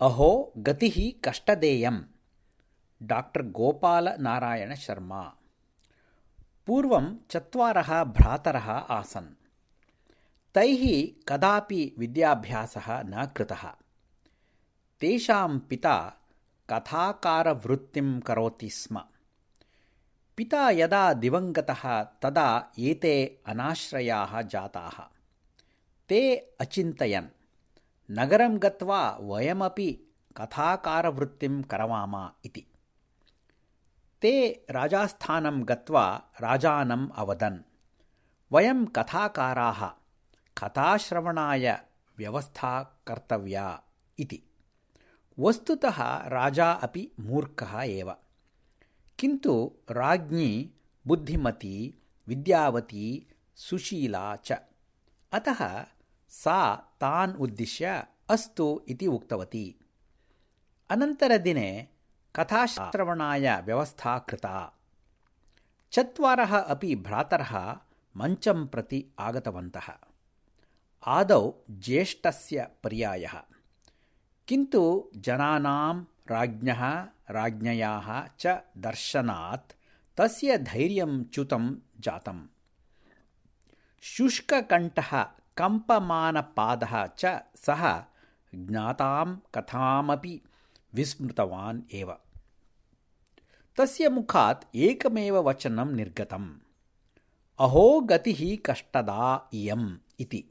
अहो गतिः कष्टदेयम् डाक्टर् गोपालनारायणशर्मा। पूर्वं चत्वारः भ्रातरः आसन्। तैः कदापि विद्याभ्यासः न कृतः। तेषां पिता कथाकारवृत्तिं करोति स्म। पिता यदा दिवङ्गतः तदा एते अनाश्रयाः जाताः। ते अचिन्तयन् नगरं गत्वा वयमपि कथाकारवृत्तिं करवाम इति। ते राजास्थानं गत्वा राजानम् अवदन्। वयं कथाकाराः कथाश्रवणाय व्यवस्था कर्तव्या इति। वस्तुतः राजा अपि मूर्खः एव। किन्तु राज्ञी बुद्धिमती विद्यावती सुशीला च। अतः सा तान् उद्दिश्य अस्तु इति उक्तवती। अनन्तरदिने कथाश्रवणाय व्यवस्था कृता। चत्वारः अपि भ्रातरः मञ्चं प्रति आगतवन्तः। आदौ ज्येष्ठस्य पर्यायः। किन्तु जनानां राज्ञः राज्ञयाः च दर्शनात् तस्य धैर्यं च्युतं जातम्। शुष्ककण्ठः कम्पमानपादः च सः ज्ञातां कथामपि विस्मृतवान् एव। तस्य मुखात् एकमेव वचनं निर्गतम्। अहो गतिः कष्टदा इयम् इति।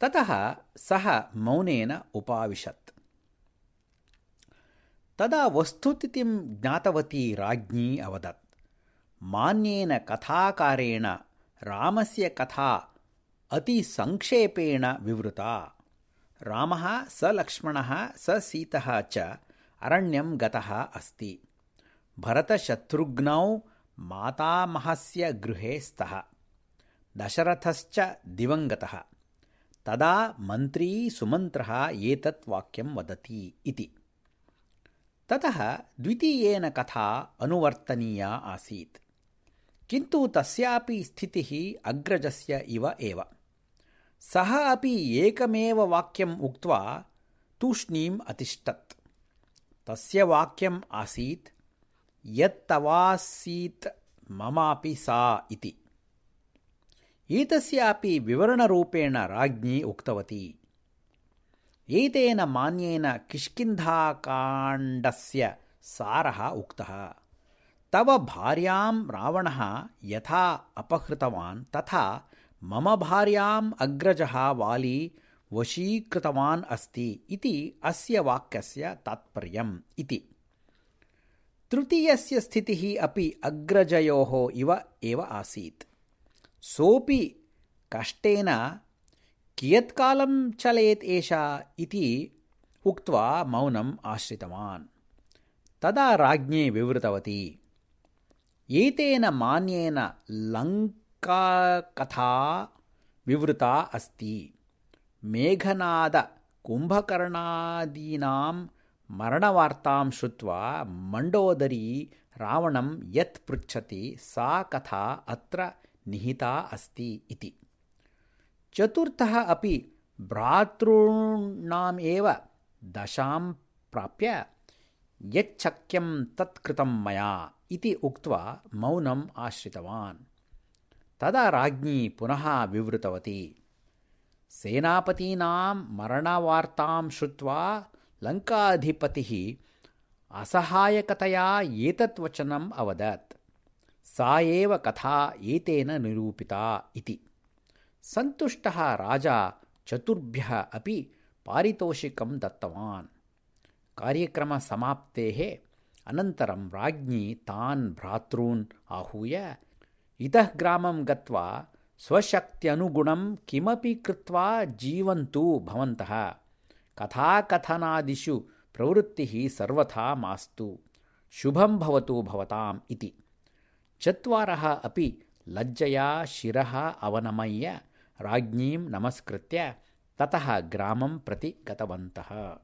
ततः सः मौनेन उपाविशत्। तदा वस्तुतिथिं ज्ञातवती राज्ञी अवदत्। मान्येन कथाकारेण रामस्य कथा अतिसङ्क्षेपेण विवृता। रामः सलक्ष्मणः ससीतः च अरण्यं गतः अस्ति। भरतशत्रुघ्नौ मातामहस्य गृहे स्तः। दशरथश्च दिवङ्गतः। तदा मन्त्री सुमन्त्रः एतत् वाक्यं वदति इति। ततः द्वितीयेन कथा अनुवर्तनीया आसीत्। किन्तु तस्यापि स्थितिः अग्रजस्य इव एव सः अपि एकमेव वाक्यम् उक्त्वा तूष्णीम् अतिष्ठत्। तस्य वाक्यम् आसीत् यत्तवासीत् ममापि सा इति। एतस्यापि विवरणरूपेण राज्ञी उक्तवती। एतेन मान्येन किष्किन्धाकाण्डस्य सारः उक्तः। तव भार्यां रावणः यथा अपहृतवान् तथा मम भार्याम् अग्रजः वाली वशीकृतवान् अस्ति इति अस्य वाक्यस्य तात्पर्यम् इति। तृतीयस्य स्थितिः अपि अग्रजयोः इव एव आसीत्। सोऽपि कष्टेन कियत्कालं चलेत् एषा इति उक्त्वा मौनम् आश्रितवान्। तदा राज्ञे विवृतवती एतेन मान्येन लङ्काकथा विवृता अस्ति। मेघनादकुम्भकर्णादीनां मरणवार्तां श्रुत्वा मण्डोदरी रावणं यत् पृच्छति सा कथा अत्र निहिता अस्ति इति। चतुर्थः अपि भ्रातॄणामेव दशां प्राप्य यच्छक्यं तत्कृतं मया इति उक्त्वा मौनम् आश्रितवान् तदा राज्ञी पुनः विवृतवती। सेनापतीनां मरणवार्तां श्रुत्वा लङ्काधिपतिः असहायकतया एतत् वचनम् अवदत्। सा एव कथा एतेन निरूपिता इति। सन्तुष्टः राजा चतुर्भ्यः अपि पारितोषिकं दत्तवान्। कार्यक्रमसमाप्तेः अनन्तरं राज्ञी तान् भ्रातॄन् आहूय इतः ग्रामं गत्वा स्वशक्त्यनुगुणं किमपि कृत्वा जीवन्तु भवन्तः। कथाकथनादिषु प्रवृत्तिः सर्वथा मास्तु। शुभं भवतु भवताम् इति। चत्वारः अपि लज्जया शिरः अवनमय्य राज्ञीं नमस्कृत्य ततः ग्रामं प्रति गतवन्तः